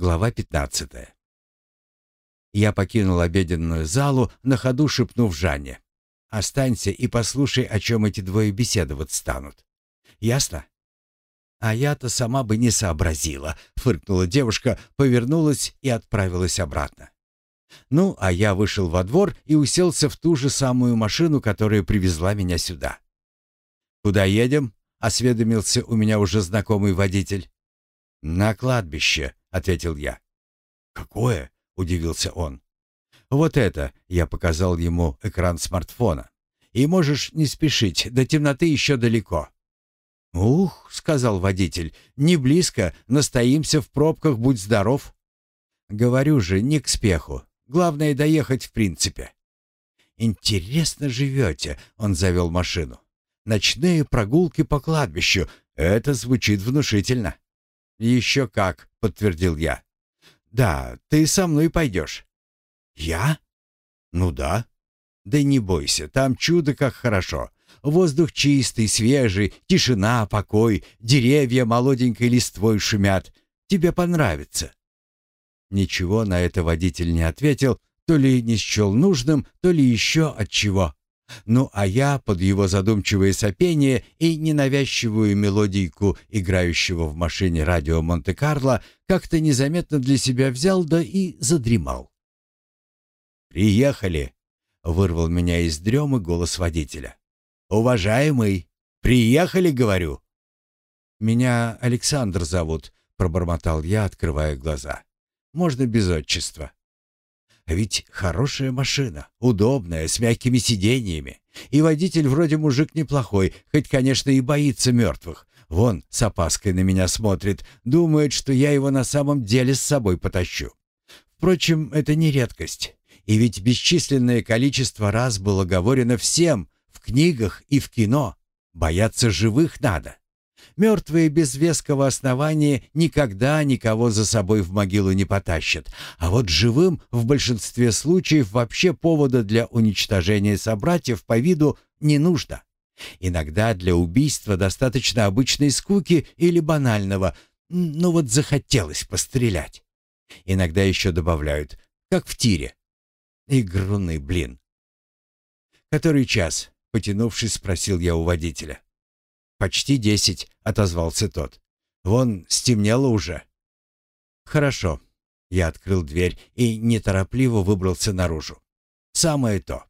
Глава 15. Я покинул обеденную залу, на ходу шепнув Жанне. «Останься и послушай, о чем эти двое беседовать станут. Ясно?» «А я-то сама бы не сообразила», — фыркнула девушка, повернулась и отправилась обратно. Ну, а я вышел во двор и уселся в ту же самую машину, которая привезла меня сюда. «Куда едем?» — осведомился у меня уже знакомый водитель. «На кладбище», — ответил я. «Какое?» — удивился он. «Вот это», — я показал ему экран смартфона. «И можешь не спешить, до темноты еще далеко». «Ух», — сказал водитель, — «не близко, настоимся в пробках, будь здоров». «Говорю же, не к спеху. Главное — доехать в принципе». «Интересно живете», — он завел машину. «Ночные прогулки по кладбищу. Это звучит внушительно». «Еще как», — подтвердил я. «Да, ты со мной пойдешь». «Я?» «Ну да». «Да не бойся, там чудо как хорошо. Воздух чистый, свежий, тишина, покой, деревья молоденькой листвой шумят. Тебе понравится». Ничего на это водитель не ответил, то ли не счел нужным, то ли еще от чего. Ну а я под его задумчивое сопение и ненавязчивую мелодийку играющего в машине радио Монте-Карло как-то незаметно для себя взял да и задремал. «Приехали!» — вырвал меня из дремы голос водителя. «Уважаемый, приехали, говорю!» «Меня Александр зовут», — пробормотал я, открывая глаза. «Можно без отчества». А ведь хорошая машина, удобная, с мягкими сиденьями. И водитель вроде мужик неплохой, хоть, конечно, и боится мертвых. Вон с опаской на меня смотрит, думает, что я его на самом деле с собой потащу. Впрочем, это не редкость. И ведь бесчисленное количество раз было говорено всем, в книгах и в кино. Бояться живых надо. Мертвые без веского основания никогда никого за собой в могилу не потащат, а вот живым в большинстве случаев вообще повода для уничтожения собратьев по виду не нужно. Иногда для убийства достаточно обычной скуки или банального «ну вот захотелось пострелять». Иногда еще добавляют «как в тире». Игруны, блин. «Который час?» — потянувшись, спросил я у водителя. «Почти десять», — отозвался тот. «Вон, стемнело уже». «Хорошо». Я открыл дверь и неторопливо выбрался наружу. «Самое то».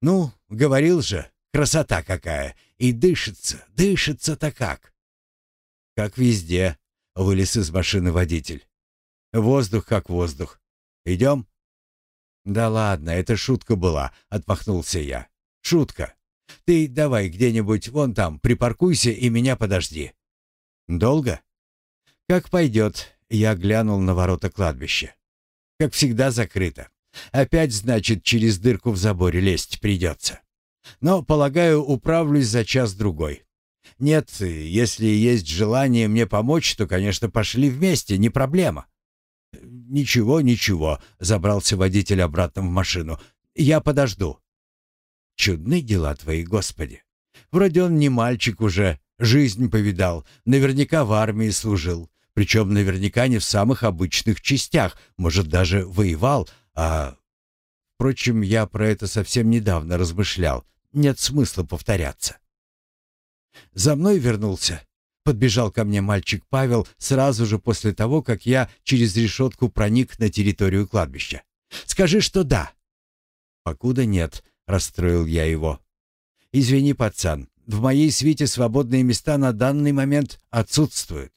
«Ну, говорил же, красота какая! И дышится, дышится-то как!» «Как везде», — вылез из машины водитель. «Воздух как воздух. Идем?» «Да ладно, это шутка была», — отмахнулся я. «Шутка. Ты давай где-нибудь вон там припаркуйся и меня подожди». «Долго?» «Как пойдет», — я глянул на ворота кладбища. «Как всегда закрыто. Опять, значит, через дырку в заборе лезть придется. Но, полагаю, управлюсь за час-другой. Нет, если есть желание мне помочь, то, конечно, пошли вместе, не проблема». «Ничего, ничего», — забрался водитель обратно в машину. «Я подожду». Чудны дела твои, Господи. Вроде он не мальчик уже, жизнь повидал, наверняка в армии служил. Причем наверняка не в самых обычных частях, может, даже воевал, а... Впрочем, я про это совсем недавно размышлял. Нет смысла повторяться. За мной вернулся. Подбежал ко мне мальчик Павел сразу же после того, как я через решетку проник на территорию кладбища. «Скажи, что да». «Покуда нет», — расстроил я его. «Извини, пацан, в моей свите свободные места на данный момент отсутствуют.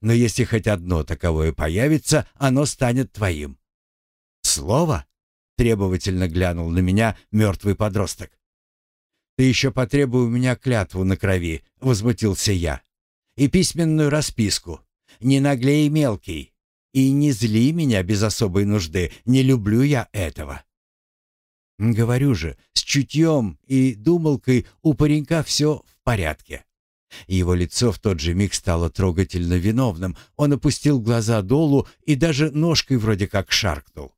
Но если хоть одно таковое появится, оно станет твоим». «Слово?» — требовательно глянул на меня мертвый подросток. «Ты еще потребуй у меня клятву на крови», — возмутился я. «И письменную расписку. Не наглей мелкий. И не зли меня без особой нужды. Не люблю я этого». Говорю же, с чутьем и думалкой у паренька все в порядке. Его лицо в тот же миг стало трогательно виновным. Он опустил глаза долу и даже ножкой вроде как шаркнул.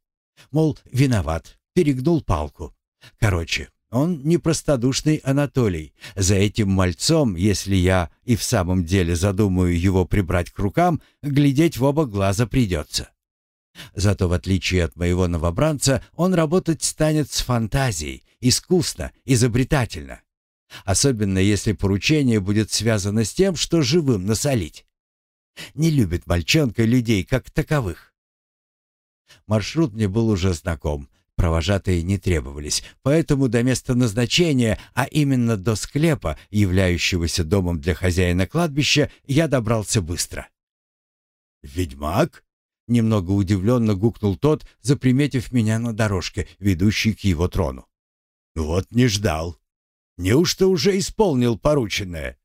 Мол, виноват, перегнул палку. Короче, он не простодушный Анатолий. За этим мальцом, если я и в самом деле задумаю его прибрать к рукам, глядеть в оба глаза придется. Зато в отличие от моего новобранца, он работать станет с фантазией, искусно, изобретательно. Особенно если поручение будет связано с тем, что живым насолить. Не любит мальчонка людей как таковых. Маршрут мне был уже знаком, провожатые не требовались, поэтому до места назначения, а именно до склепа, являющегося домом для хозяина кладбища, я добрался быстро. «Ведьмак?» — немного удивленно гукнул тот, заприметив меня на дорожке, ведущей к его трону. «Вот не ждал. Неужто уже исполнил порученное?»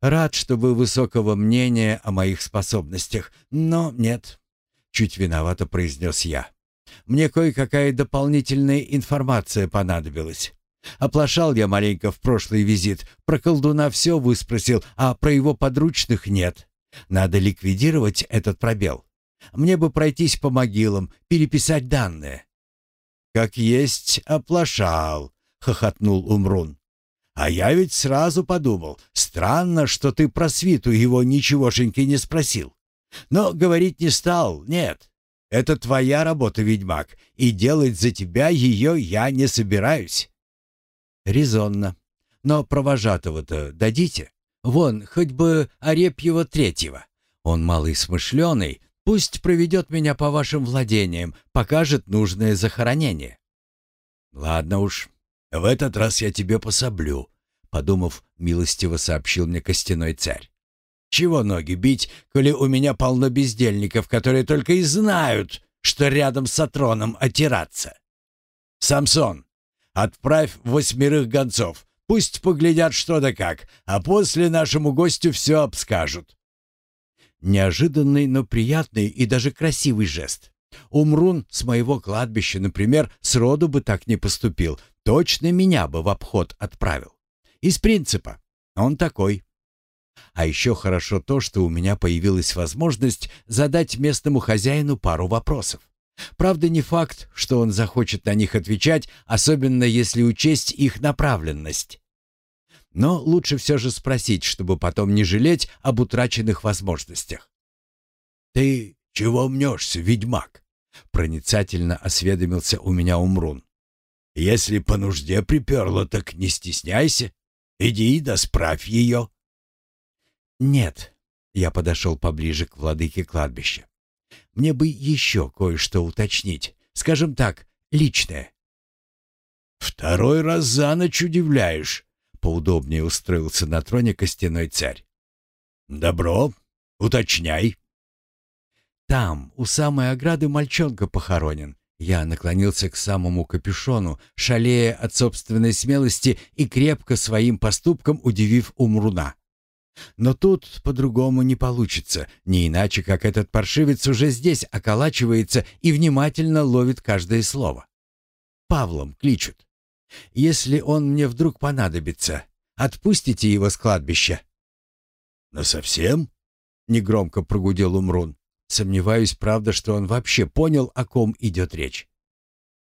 «Рад, что вы высокого мнения о моих способностях, но нет», — чуть виновато произнес я. «Мне кое-какая дополнительная информация понадобилась. Оплошал я маленько в прошлый визит, про колдуна все выспросил, а про его подручных нет. Надо ликвидировать этот пробел. Мне бы пройтись по могилам, переписать данные». «Как есть, оплошал», — хохотнул Умрун. «А я ведь сразу подумал, странно, что ты про свиту его ничегошеньки не спросил. Но говорить не стал, нет. Это твоя работа, ведьмак, и делать за тебя ее я не собираюсь». «Резонно. Но провожатого-то дадите? Вон, хоть бы Орепьева третьего. Он малый смышленый, Пусть проведет меня по вашим владениям, покажет нужное захоронение». «Ладно уж, в этот раз я тебе пособлю», — подумав, милостиво сообщил мне костяной царь. «Чего ноги бить, коли у меня полно бездельников, которые только и знают, что рядом с Атроном отираться? Самсон, отправь восьмерых гонцов, пусть поглядят что да как, а после нашему гостю все обскажут. Неожиданный, но приятный и даже красивый жест. Умрун с моего кладбища, например, сроду бы так не поступил. Точно меня бы в обход отправил. Из принципа. Он такой. А еще хорошо то, что у меня появилась возможность задать местному хозяину пару вопросов. Правда, не факт, что он захочет на них отвечать, особенно если учесть их направленность. Но лучше все же спросить, чтобы потом не жалеть об утраченных возможностях. «Ты чего мнешься, ведьмак?» Проницательно осведомился у меня Умрун. «Если по нужде приперло, так не стесняйся. Иди да справь ее». «Нет», — я подошел поближе к владыке кладбища. «Мне бы еще кое-что уточнить, скажем так, личное». «Второй раз за ночь удивляешь», поудобнее устроился на троне костяной царь. «Добро, уточняй». «Там, у самой ограды, мальчонка похоронен». Я наклонился к самому капюшону, шалея от собственной смелости и крепко своим поступком удивив Умруна. Но тут по-другому не получится, не иначе, как этот паршивец уже здесь околачивается и внимательно ловит каждое слово. Павлом кличут. Если он мне вдруг понадобится, отпустите его с кладбища». «Насовсем?» — негромко прогудел Умрун. Сомневаюсь, правда, что он вообще понял, о ком идет речь.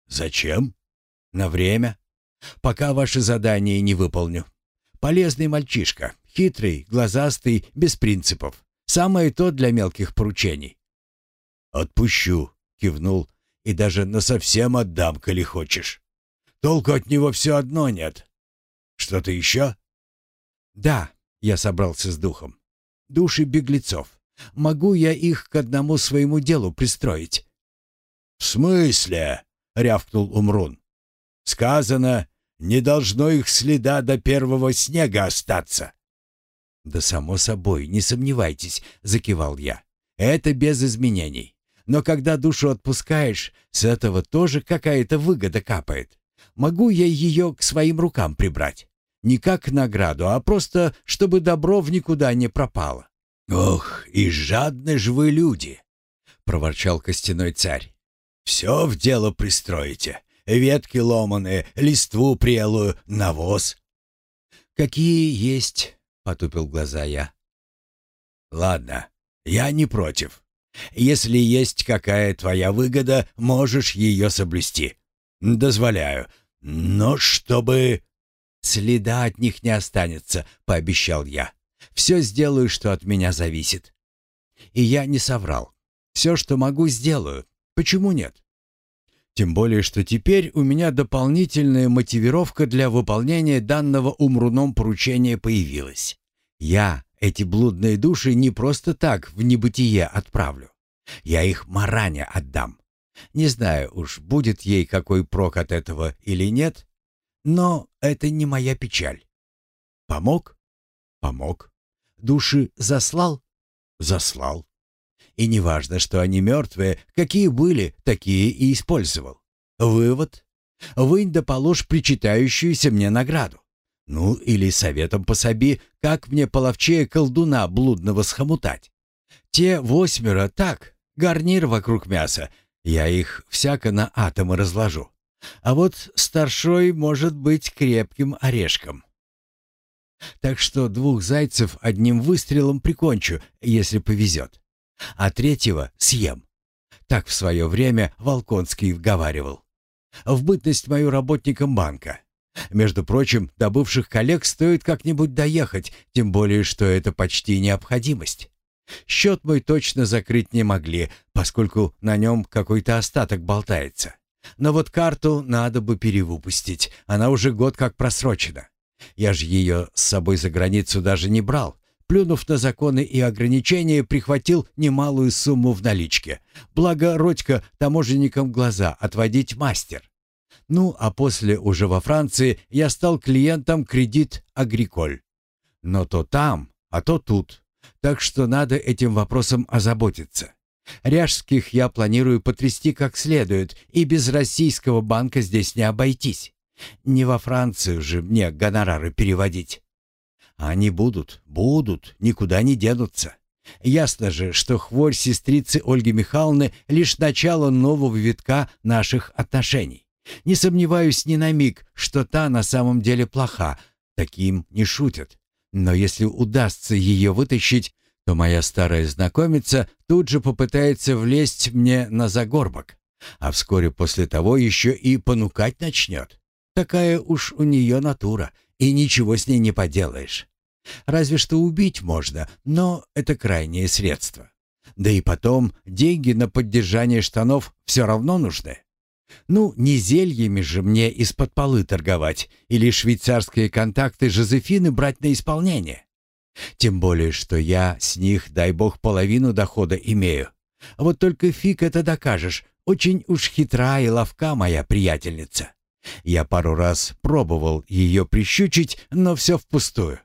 «Зачем?» «На время. Пока ваше задание не выполню. Полезный мальчишка, хитрый, глазастый, без принципов. Самое то для мелких поручений». «Отпущу», — кивнул, — «и даже насовсем отдам, коли хочешь». Толку от него все одно нет. Что-то еще? Да, я собрался с духом. Души беглецов. Могу я их к одному своему делу пристроить? В смысле? рявкнул Умрун. Сказано, не должно их следа до первого снега остаться. Да само собой, не сомневайтесь, закивал я. Это без изменений. Но когда душу отпускаешь, с этого тоже какая-то выгода капает. Могу я ее к своим рукам прибрать? Не как награду, а просто, чтобы добро в никуда не пропало. «Ох, и жадны ж вы люди!» — проворчал костяной царь. «Все в дело пристроите. Ветки ломаные, листву прелую, навоз». «Какие есть», — потупил глаза я. «Ладно, я не против. Если есть какая твоя выгода, можешь ее соблюсти. Дозволяю. Но чтобы...» «Следа от них не останется», — пообещал я. «Все сделаю, что от меня зависит». И я не соврал. Все, что могу, сделаю. Почему нет? Тем более, что теперь у меня дополнительная мотивировка для выполнения данного умруном поручения появилась. Я эти блудные души не просто так в небытие отправлю. Я их Маране отдам. Не знаю уж, будет ей какой прок от этого или нет, но это не моя печаль. Помог? Помог. Души заслал? Заслал. И неважно, что они мертвые, какие были, такие и использовал. Вывод. Вынь да положь причитающуюся мне награду. Ну, или советом пособи, как мне половчее колдуна блудного схомутать. Те восьмеро так, гарнир вокруг мяса. Я их всяко на атомы разложу. А вот старшой может быть крепким орешком. Так что двух зайцев одним выстрелом прикончу, если повезет а третьего съем. Так в свое время Волконский вговаривал. В бытность мою работником банка. Между прочим, до бывших коллег стоит как-нибудь доехать, тем более, что это почти необходимость. Счет мой точно закрыть не могли, поскольку на нем какой-то остаток болтается. Но вот карту надо бы перевыпустить, она уже год как просрочена. Я же ее с собой за границу даже не брал, плюнув на законы и ограничения, прихватил немалую сумму в наличке. Благо, Родька таможенникам глаза отводить мастер. Ну, а после уже во Франции я стал клиентом кредит «Агриколь». Но то там, а то тут. Так что надо этим вопросом озаботиться. Ряжских я планирую потрясти как следует, и без российского банка здесь не обойтись. Не во Францию же мне гонорары переводить. Они будут, будут, никуда не денутся. Ясно же, что хворь сестрицы Ольги Михайловны — лишь начало нового витка наших отношений. Не сомневаюсь ни на миг, что та на самом деле плоха, таким не шутят. Но если удастся ее вытащить, то моя старая знакомица тут же попытается влезть мне на загорбок, а вскоре после того еще и понукать начнет. Такая уж у нее натура, и ничего с ней не поделаешь. Разве что убить можно, но это крайнее средство. Да и потом, деньги на поддержание штанов все равно нужны. Ну, не зельями же мне из-под полы торговать или швейцарские контакты Жозефины брать на исполнение. Тем более, что я с них, дай бог, половину дохода имею. Вот только фиг это докажешь, очень уж хитра и ловка моя приятельница. Я пару раз пробовал ее прищучить, но все впустую.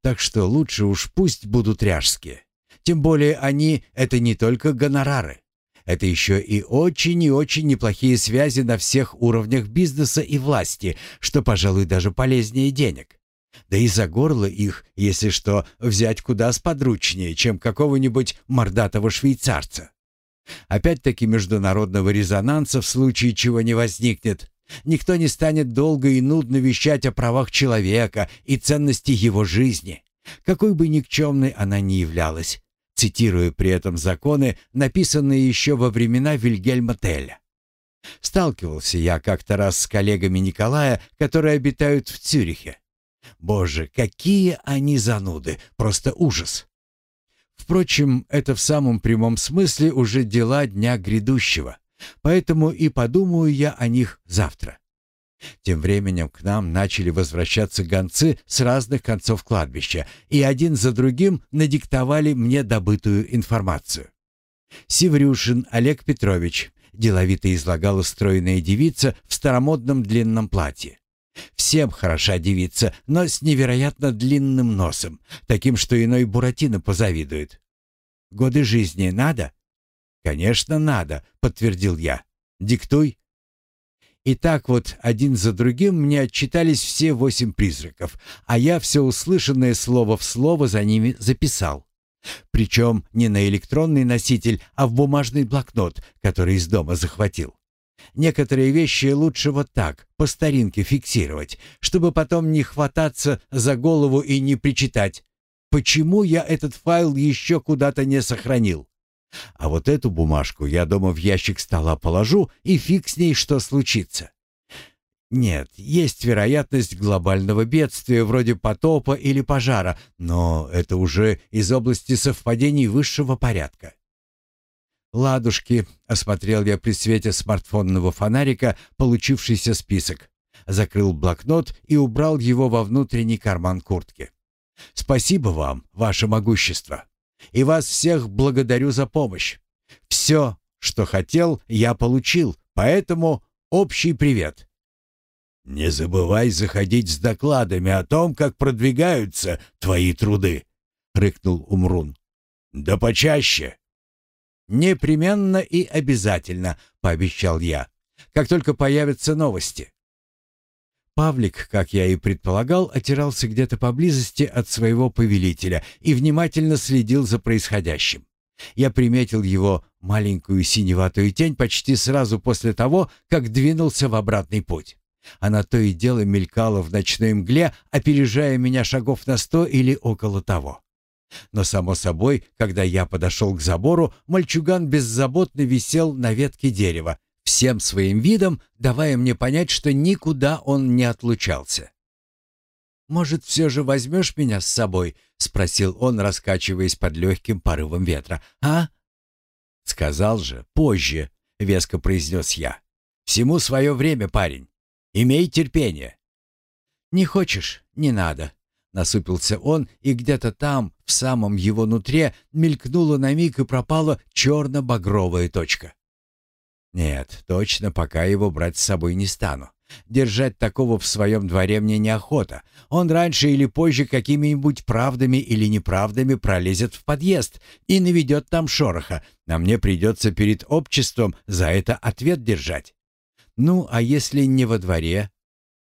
Так что лучше уж пусть будут ряжские. Тем более они — это не только гонорары. Это еще и очень и очень неплохие связи на всех уровнях бизнеса и власти, что, пожалуй, даже полезнее денег. Да и за горло их, если что, взять куда сподручнее, чем какого-нибудь мордатого швейцарца. Опять-таки международного резонанса в случае чего не возникнет. Никто не станет долго и нудно вещать о правах человека и ценности его жизни, какой бы никчемной она ни являлась, цитируя при этом законы, написанные еще во времена Вильгельма Теля. Сталкивался я как-то раз с коллегами Николая, которые обитают в Цюрихе. Боже, какие они зануды, просто ужас. Впрочем, это в самом прямом смысле уже дела дня грядущего. Поэтому и подумаю я о них завтра. Тем временем к нам начали возвращаться гонцы с разных концов кладбища, и один за другим надиктовали мне добытую информацию. Севрюшин Олег Петрович деловито излагала стройная девица в старомодном длинном платье. Всем хороша девица, но с невероятно длинным носом, таким, что иной Буратино позавидует. Годы жизни надо? «Конечно, надо», — подтвердил я. «Диктуй». И так вот один за другим мне отчитались все восемь призраков, а я все услышанное слово в слово за ними записал. Причем не на электронный носитель, а в бумажный блокнот, который из дома захватил. Некоторые вещи лучше вот так, по старинке фиксировать, чтобы потом не хвататься за голову и не причитать. Почему я этот файл еще куда-то не сохранил? А вот эту бумажку я дома в ящик стола положу, и фиг с ней что случится. Нет, есть вероятность глобального бедствия вроде потопа или пожара, но это уже из области совпадений высшего порядка. «Ладушки», — осмотрел я при свете смартфонного фонарика получившийся список. Закрыл блокнот и убрал его во внутренний карман куртки. «Спасибо вам, ваше могущество. И вас всех благодарю за помощь. Все, что хотел, я получил, поэтому общий привет». «Не забывай заходить с докладами о том, как продвигаются твои труды», — рыкнул Умрун. «Да почаще». «Непременно и обязательно», — пообещал я, «как только появятся новости». Павлик, как я и предполагал, отирался где-то поблизости от своего повелителя и внимательно следил за происходящим. Я приметил его маленькую синеватую тень почти сразу после того, как двинулся в обратный путь. Она то и дело мелькала в ночной мгле, опережая меня шагов на сто или около того. Но, само собой, когда я подошел к забору, мальчуган беззаботно висел на ветке дерева, всем своим видом давая мне понять, что никуда он не отлучался. «Может, все же возьмешь меня с собой?» — спросил он, раскачиваясь под легким порывом ветра. «А?» «Сказал же, позже», — веско произнес я. «Всему свое время, парень. Имей терпение». «Не хочешь? Не надо», Насупился он, и где-то там, в самом его нутре, мелькнула на миг и пропала черно-багровая точка. Нет, точно пока его брать с собой не стану. Держать такого в своем дворе мне неохота. Он раньше или позже какими-нибудь правдами или неправдами пролезет в подъезд и наведет там шороха, а мне придется перед обществом за это ответ держать. Ну, а если не во дворе,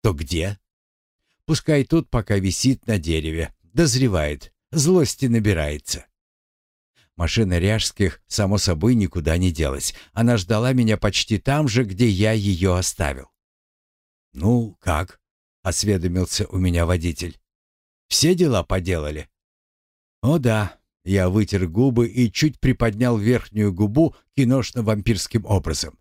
то где? Пускай тут пока висит на дереве, дозревает, злости набирается. Машина Ряжских, само собой, никуда не делась. Она ждала меня почти там же, где я ее оставил. «Ну, как?» — осведомился у меня водитель. «Все дела поделали?» «О да», — я вытер губы и чуть приподнял верхнюю губу киношно-вампирским образом.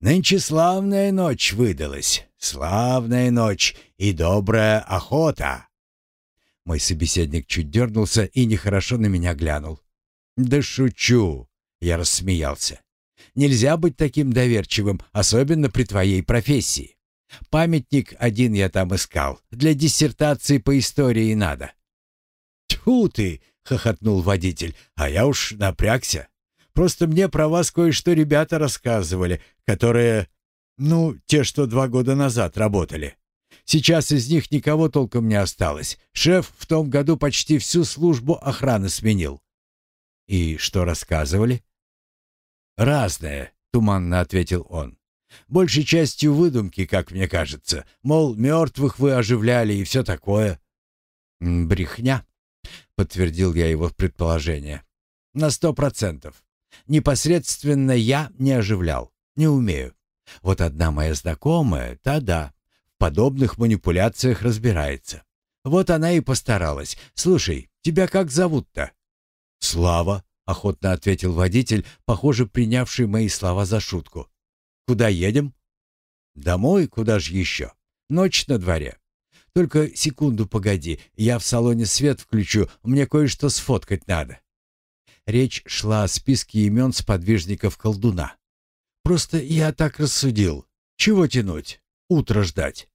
Нынче славная ночь выдалась, славная ночь и добрая охота. Мой собеседник чуть дернулся и нехорошо на меня глянул. «Да шучу!» — я рассмеялся. «Нельзя быть таким доверчивым, особенно при твоей профессии. Памятник один я там искал, для диссертации по истории надо». «Тьфу ты!» — хохотнул водитель, а я уж напрягся. Просто мне про вас кое-что ребята рассказывали, которые, ну, те, что два года назад работали. Сейчас из них никого толком не осталось. Шеф в том году почти всю службу охраны сменил. И что рассказывали? Разное, туманно ответил он. Большей частью выдумки, как мне кажется. Мол, мертвых вы оживляли и все такое. Брехня, подтвердил я его предположение. На сто процентов. Непосредственно я не оживлял, не умею. Вот одна моя знакомая, та да, в подобных манипуляциях разбирается. Вот она и постаралась. Слушай, тебя как зовут-то? Слава, охотно ответил водитель, похоже, принявший мои слова за шутку. Куда едем? Домой, куда же еще? Ночь на дворе. Только секунду погоди, я в салоне свет включу, мне кое-что сфоткать надо. Речь шла о списке имен сподвижников колдуна. Просто я так рассудил. Чего тянуть? Утро ждать.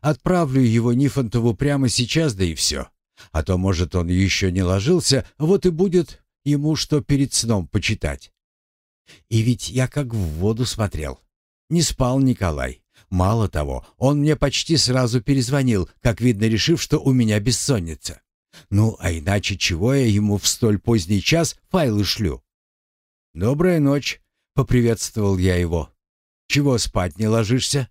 Отправлю его Нифонтову прямо сейчас, да и все. А то, может, он еще не ложился, вот и будет ему что перед сном почитать. И ведь я как в воду смотрел. Не спал Николай. Мало того, он мне почти сразу перезвонил, как видно, решив, что у меня бессонница. Ну, а иначе чего я ему в столь поздний час файлы шлю? «Добрая ночь», — поприветствовал я его. «Чего спать не ложишься?»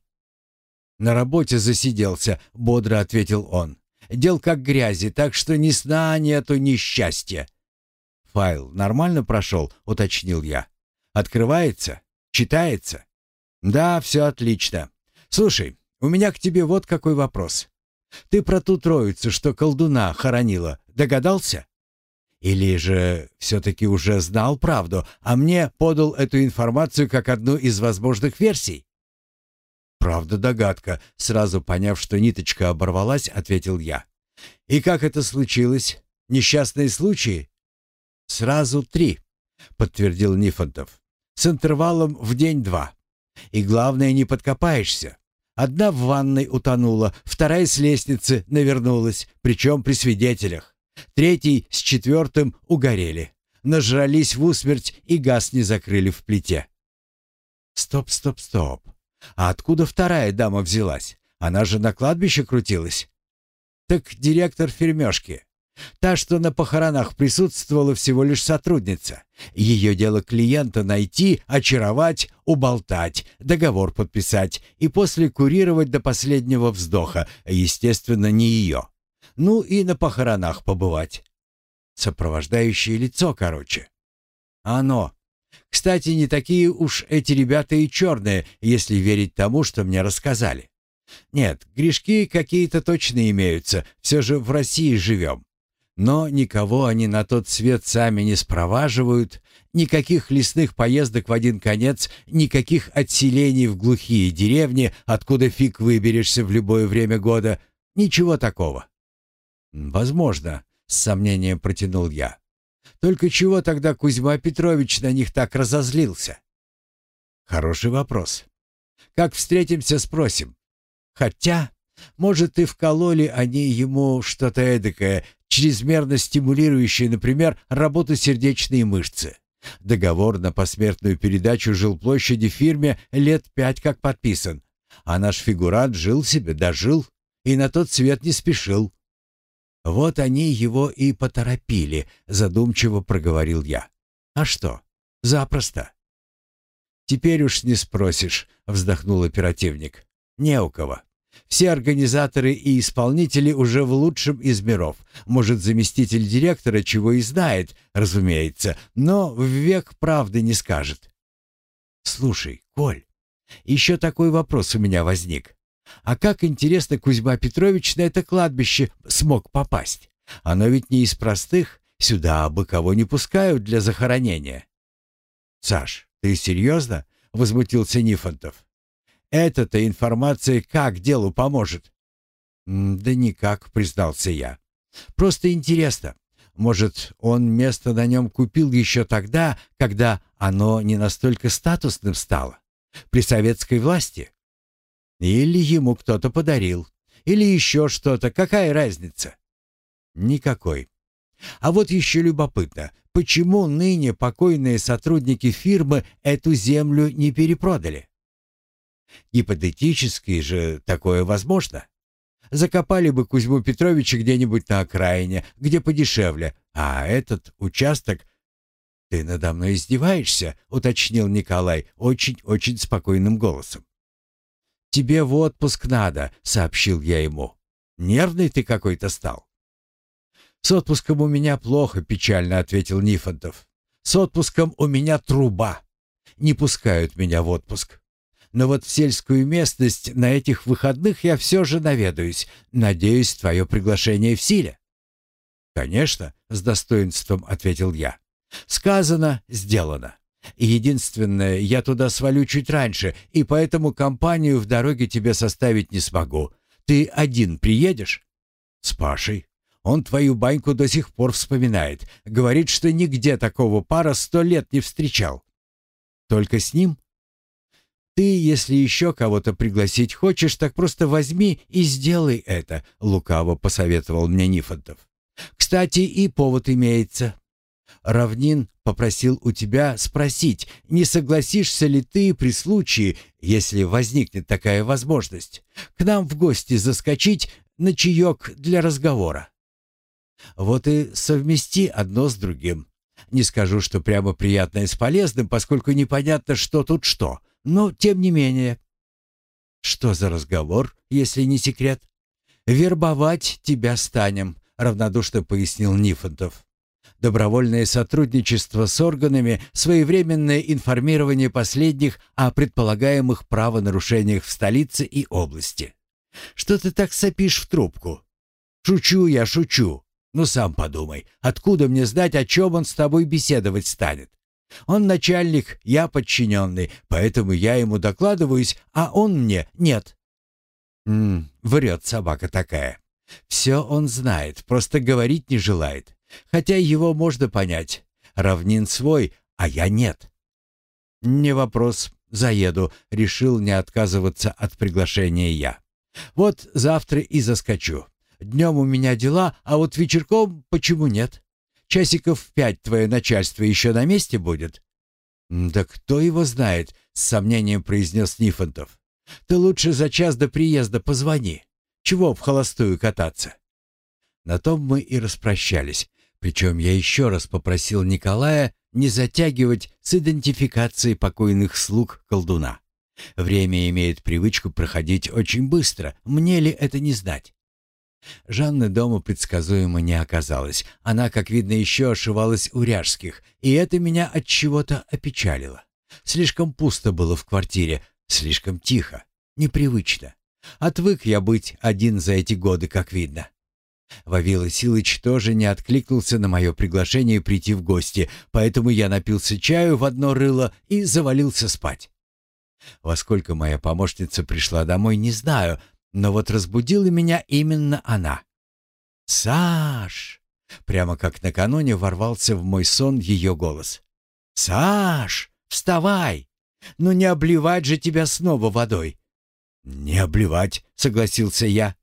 «На работе засиделся», — бодро ответил он. «Дел как грязи, так что ни сна нету, ни счастья». «Файл нормально прошел?» — уточнил я. «Открывается? Читается?» «Да, все отлично. Слушай, у меня к тебе вот какой вопрос. Ты про ту троицу, что колдуна хоронила, догадался? Или же все-таки уже знал правду, а мне подал эту информацию как одну из возможных версий? «Правда догадка», — сразу поняв, что ниточка оборвалась, ответил я. «И как это случилось? Несчастные случаи?» «Сразу три», — подтвердил Нифонтов. С интервалом в день-два. И главное, не подкопаешься. Одна в ванной утонула, вторая с лестницы навернулась, причем при свидетелях. Третий с четвертым угорели. Нажрались в усмерть и газ не закрыли в плите. Стоп, стоп, стоп. А откуда вторая дама взялась? Она же на кладбище крутилась. Так директор фермешки. Та, что на похоронах присутствовала, всего лишь сотрудница. Ее дело клиента найти, очаровать, уболтать, договор подписать и после курировать до последнего вздоха, естественно, не ее. Ну и на похоронах побывать. Сопровождающее лицо, короче. Оно. Кстати, не такие уж эти ребята и черные, если верить тому, что мне рассказали. Нет, грешки какие-то точно имеются, все же в России живем. Но никого они на тот свет сами не спроваживают, никаких лесных поездок в один конец, никаких отселений в глухие деревни, откуда фиг выберешься в любое время года, ничего такого. Возможно, с сомнением протянул я. Только чего тогда Кузьма Петрович на них так разозлился? Хороший вопрос. Как встретимся, спросим. Хотя, может, и вкололи они ему что-то эдакое, чрезмерно стимулирующее, например, работу сердечной мышцы. Договор на посмертную передачу жилплощади фирме лет пять как подписан, а наш фигурант жил себе, дожил и на тот свет не спешил. Вот они его и поторопили, задумчиво проговорил я. А что? Запросто. Теперь уж не спросишь, вздохнул оперативник. Не у кого. Все организаторы и исполнители уже в лучшем из миров. Может, заместитель директора чего и знает, разумеется, но в век правды не скажет. Слушай, Коль, еще такой вопрос у меня возник. А как, интересно, Кузьма Петрович на это кладбище смог попасть? Оно ведь не из простых, сюда бы кого не пускают для захоронения. «Саш, ты серьезно?» — возмутился Нифонтов. Эта-то информация как делу поможет?» «Да никак», — признался я. «Просто интересно. Может, он место на нем купил еще тогда, когда оно не настолько статусным стало? При советской власти? Или ему кто-то подарил? Или еще что-то? Какая разница?» «Никакой. А вот еще любопытно, почему ныне покойные сотрудники фирмы эту землю не перепродали?» Гипотетически же такое возможно. Закопали бы Кузьму Петровича где-нибудь на окраине, где подешевле, а этот участок... «Ты надо мной издеваешься?» — уточнил Николай очень-очень спокойным голосом. «Тебе в отпуск надо», — сообщил я ему. «Нервный ты какой-то стал». «С отпуском у меня плохо», — печально ответил Нифонтов. «С отпуском у меня труба. Не пускают меня в отпуск. Но вот в сельскую местность на этих выходных я все же наведаюсь. Надеюсь, твое приглашение в силе». «Конечно», — с достоинством ответил я. «Сказано, сделано. Единственное, я туда свалю чуть раньше, и поэтому компанию в дороге тебе составить не смогу. Ты один приедешь?» «С Пашей. Он твою баньку до сих пор вспоминает. Говорит, что нигде такого пара сто лет не встречал». «Только с ним?» Ты, если еще кого-то пригласить хочешь, так просто возьми и сделай это, лукаво посоветовал мне Нифонтов. Кстати, и повод имеется. Равнин попросил у тебя спросить, не согласишься ли ты при случае, если возникнет такая возможность, к нам в гости заскочить на чаек для разговора. Вот и совмести одно с другим. Не скажу, что прямо приятное с полезным, поскольку непонятно, что тут что — но тем не менее. Что за разговор, если не секрет? Вербовать тебя станем, равнодушно пояснил Нифонтов. Добровольное сотрудничество с органами, своевременное информирование последних о предполагаемых правонарушениях в столице и области. Что ты так сопишь в трубку? Шучу я, шучу. Ну сам подумай, откуда мне знать, о чем он с тобой беседовать станет? Он начальник, я подчиненный, поэтому я ему докладываюсь, а он мне нет. М врет собака такая. Все он знает, просто говорить не желает. Хотя его можно понять. Равнин свой, а я нет. «Не вопрос, заеду», — решил не отказываться от приглашения я. «Вот завтра и заскочу. Днем у меня дела, а вот вечерком почему нет? Часиков в пять твое начальство еще на месте будет?» «Да кто его знает?» — с сомнением произнес Нифонтов. «Ты лучше за час до приезда позвони. Чего в холостую кататься?» На том мы и распрощались. Причем я еще раз попросил Николая не затягивать с идентификацией покойных слуг колдуна. Время имеет привычку проходить очень быстро, мне ли это не знать? Жанны дома предсказуемо не оказалось. Она, как видно, еще ошивалась у ряжских, и это меня от чего-то опечалило. Слишком пусто было в квартире, слишком тихо, непривычно. Отвык я быть один за эти годы, как видно. Вавила Силыч тоже не откликнулся на мое приглашение прийти в гости, поэтому я напился чаю в одно рыло и завалился спать. Во сколько моя помощница пришла домой, не знаю, но вот разбудила меня именно она. «Саш!» Прямо как накануне ворвался в мой сон ее голос. «Саш, вставай! Ну не обливать же тебя снова водой!» «Не обливать», — согласился я.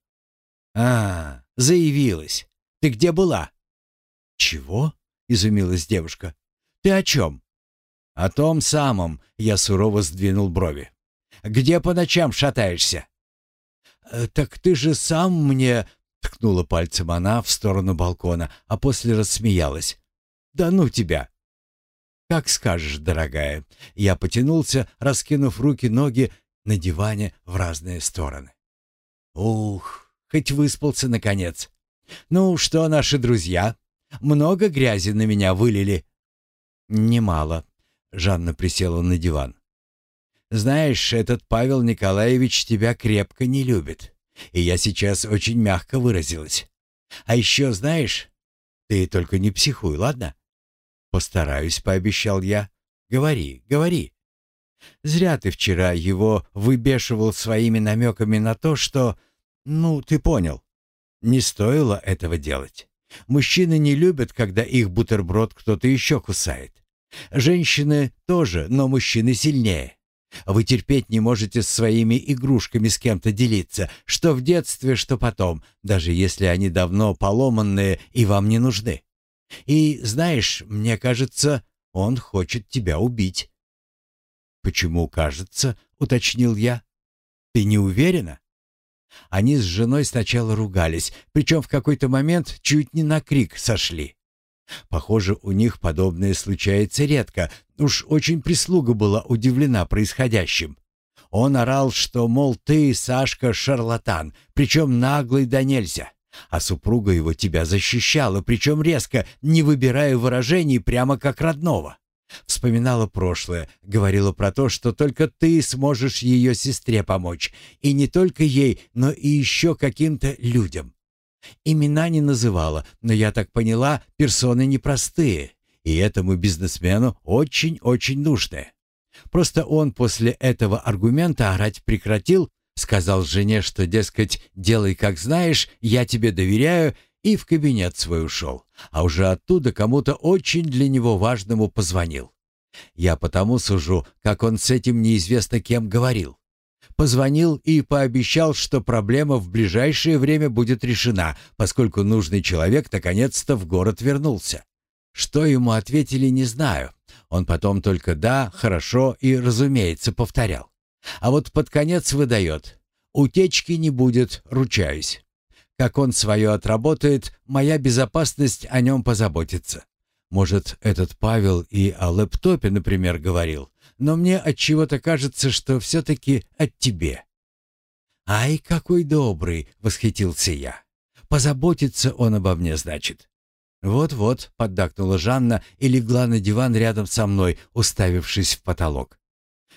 «А, заявилась. Ты где была?» «Чего?» — изумилась девушка. «Ты о чем?» «О том самом», — я сурово сдвинул брови. «Где по ночам шатаешься?» «Э, «Так ты же сам мне...» — ткнула пальцем она в сторону балкона, а после рассмеялась. «Да ну тебя!» «Как скажешь, дорогая». Я потянулся, раскинув руки-ноги на диване в разные стороны. «Ух, хоть выспался наконец. Ну, что наши друзья? Много грязи на меня вылили?» «Немало», — Жанна присела на диван. Знаешь, этот Павел Николаевич тебя крепко не любит. И я сейчас очень мягко выразилась. А еще, знаешь, ты только не психуй, ладно? Постараюсь, пообещал я. Говори, говори. Зря ты вчера его выбешивал своими намеками на то, что... Ну, ты понял. Не стоило этого делать. Мужчины не любят, когда их бутерброд кто-то еще кусает. Женщины тоже, но мужчины сильнее. Вы терпеть не можете с своими игрушками с кем-то делиться, что в детстве, что потом, даже если они давно поломанные и вам не нужны. И знаешь, мне кажется, он хочет тебя убить. Почему кажется, уточнил я. Ты не уверена? Они с женой сначала ругались, причем в какой-то момент чуть не на крик сошли. Похоже, у них подобное случается редко. Уж очень прислуга была удивлена происходящим. Он орал, что, мол, ты, Сашка, шарлатан, причем наглый да нельзя. А супруга его тебя защищала, причем резко, не выбирая выражений прямо как родного. Вспоминала прошлое, говорила про то, что только ты сможешь ее сестре помочь. И не только ей, но и еще каким-то людям. Имена не называла, но я так поняла, персоны непростые, и этому бизнесмену очень-очень нужные. Просто он после этого аргумента орать прекратил, сказал жене, что, дескать, делай как знаешь, я тебе доверяю, и в кабинет свой ушел, а уже оттуда кому-то очень для него важному позвонил. Я потому сужу, как он с этим неизвестно кем говорил. Позвонил и пообещал, что проблема в ближайшее время будет решена, поскольку нужный человек наконец-то в город вернулся. Что ему ответили, не знаю. Он потом только «да», «хорошо» и «разумеется» повторял. А вот под конец выдает «утечки не будет, ручаюсь». Как он свое отработает, моя безопасность о нем позаботится. Может, этот Павел и о лэптопе, например, говорил но мне от чего-то кажется, что все-таки от тебе». «Ай, какой добрый!» — восхитился я. «Позаботится он обо мне, значит». «Вот-вот», — поддакнула Жанна и легла на диван рядом со мной, уставившись в потолок.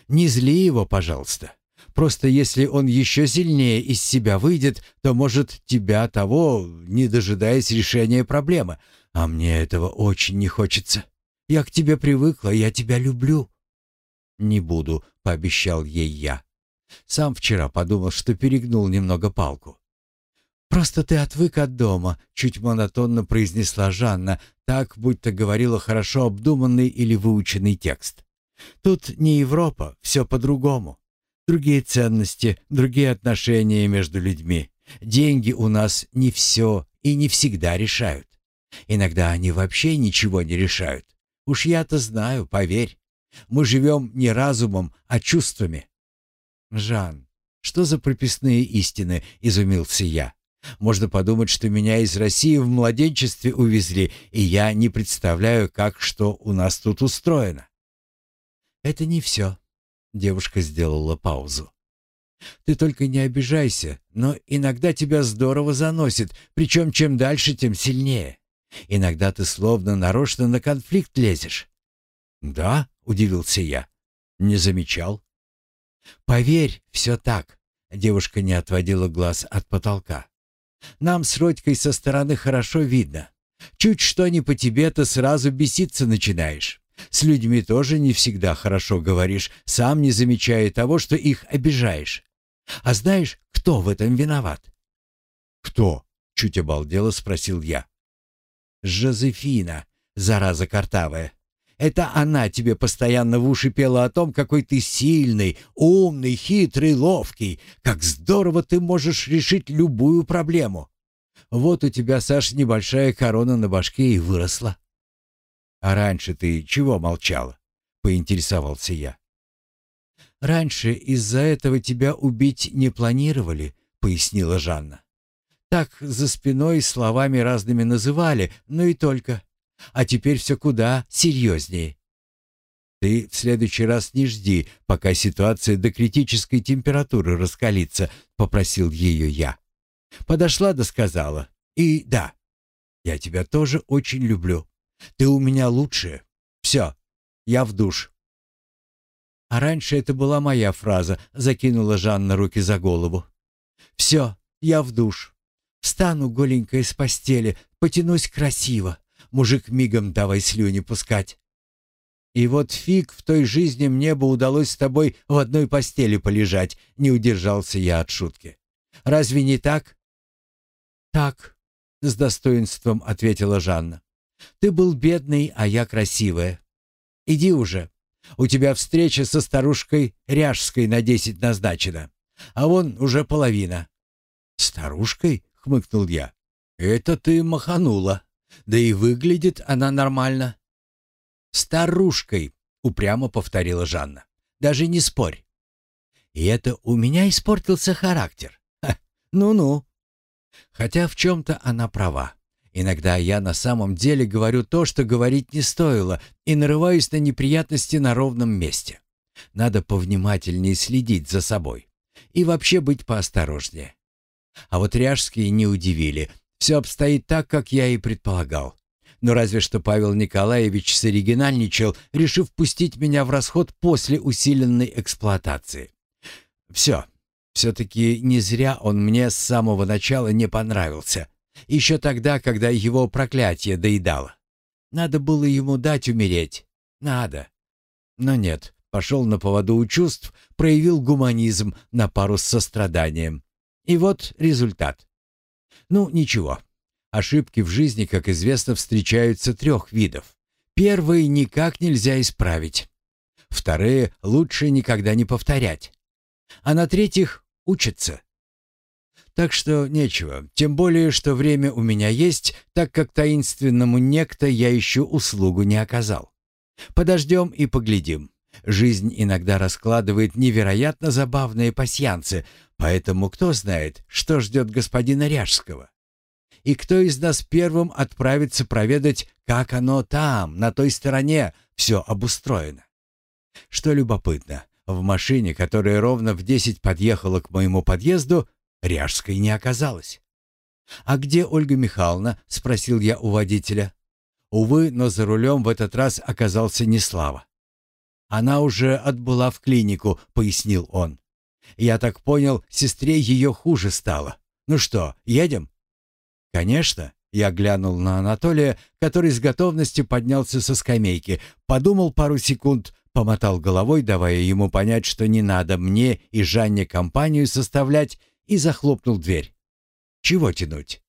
«Не зли его, пожалуйста. Просто если он еще сильнее из себя выйдет, то, может, тебя того, не дожидаясь решения проблемы. А мне этого очень не хочется. Я к тебе привыкла, я тебя люблю». «Не буду», — пообещал ей я. Сам вчера подумал, что перегнул немного палку. «Просто ты отвык от дома», — чуть монотонно произнесла Жанна, так, будто говорила хорошо обдуманный или выученный текст. Тут не Европа, все по-другому. Другие ценности, другие отношения между людьми. Деньги у нас не все и не всегда решают. Иногда они вообще ничего не решают. Уж я-то знаю, поверь. Мы живем не разумом, а чувствами. Жан, что за прописные истины, изумился я. Можно подумать, что меня из России в младенчестве увезли, и я не представляю, как что у нас тут устроено. Это не все. Девушка сделала паузу. Ты только не обижайся, но иногда тебя здорово заносит, причем чем дальше, тем сильнее. Иногда ты словно нарочно на конфликт лезешь. Да, удивился я. Не замечал. Поверь, все так. Девушка не отводила глаз от потолка. Нам с Родькой со стороны хорошо видно. Чуть что не по тебе, то сразу беситься начинаешь. С людьми тоже не всегда хорошо говоришь, сам не замечая того, что их обижаешь. А знаешь, кто в этом виноват? Кто? Чуть обалдело спросил я. Жозефина, зараза картавая. Это она тебе постоянно в уши пела о том, какой ты сильный, умный, хитрый, ловкий, как здорово ты можешь решить любую проблему. Вот у тебя, Саш, небольшая корона на башке и выросла. А раньше ты чего молчала? Поинтересовался я. Раньше из-за этого тебя убить не планировали, пояснила Жанна. Так за спиной словами разными называли, но и только. А теперь все куда серьезнее. Ты в следующий раз не жди, пока ситуация до критической температуры раскалится, попросил ее я. Подошла да сказала. И да, я тебя тоже очень люблю. Ты у меня лучшая. Все, я в душ. А раньше это была моя фраза, закинула Жанна руки за голову. «Все, я в душ. Встану голенькая с постели, потянусь красиво. Мужик мигом давай слюни пускать. И вот фиг в той жизни мне бы удалось с тобой в одной постели полежать, не удержался я от шутки. Разве не так? Так, с достоинством ответила Жанна. Ты был бедный, а я красивая. Иди уже. У тебя встреча со старушкой Ряжской на десять назначена, а вон уже половина». «Старушкой?» — хмыкнул я. «Это ты маханула. Да и выглядит она нормально». «Старушкой», — упрямо повторила Жанна. «Даже не спорь». «И это у меня испортился характер. Ну-ну». Хотя в чем-то она права. Иногда я на самом деле говорю то, что говорить не стоило, и нарываюсь на неприятности на ровном месте. Надо повнимательнее следить за собой. И вообще быть поосторожнее. А вот ряжские не удивили. Все обстоит так, как я и предполагал. Но разве что Павел Николаевич соригинальничал, решив пустить меня в расход после усиленной эксплуатации. Все. Все-таки не зря он мне с самого начала не понравился. Еще тогда, когда его проклятие доедало. Надо было ему дать умереть. Надо. Но нет, пошел на поводу у чувств, проявил гуманизм на пару с состраданием. И вот результат. Ну, ничего. Ошибки в жизни, как известно, встречаются трех видов. Первые никак нельзя исправить. Вторые лучше никогда не повторять. А на третьих учатся. Так что нечего, тем более, что время у меня есть, так как таинственному некто я еще услугу не оказал. Подождем и поглядим. Жизнь иногда раскладывает невероятно забавные пасьянцы, поэтому кто знает, что ждет господина Ряжского. И кто из нас первым отправится проведать, как оно там, на той стороне, все обустроено. Что любопытно, в машине, которая ровно в десять подъехала к моему подъезду, Ряжской не оказалось. «А где Ольга Михайловна?» — спросил я у водителя. Увы, но за рулем в этот раз оказался не Слава. «Она уже отбыла в клинику», — пояснил он. «Я так понял, сестре ее хуже стало. Ну что, едем?» «Конечно», — я глянул на Анатолия, который с готовностью поднялся со скамейки, подумал пару секунд, помотал головой, давая ему понять, что не надо мне и Жанне компанию составлять, и захлопнул дверь. Чего тянуть?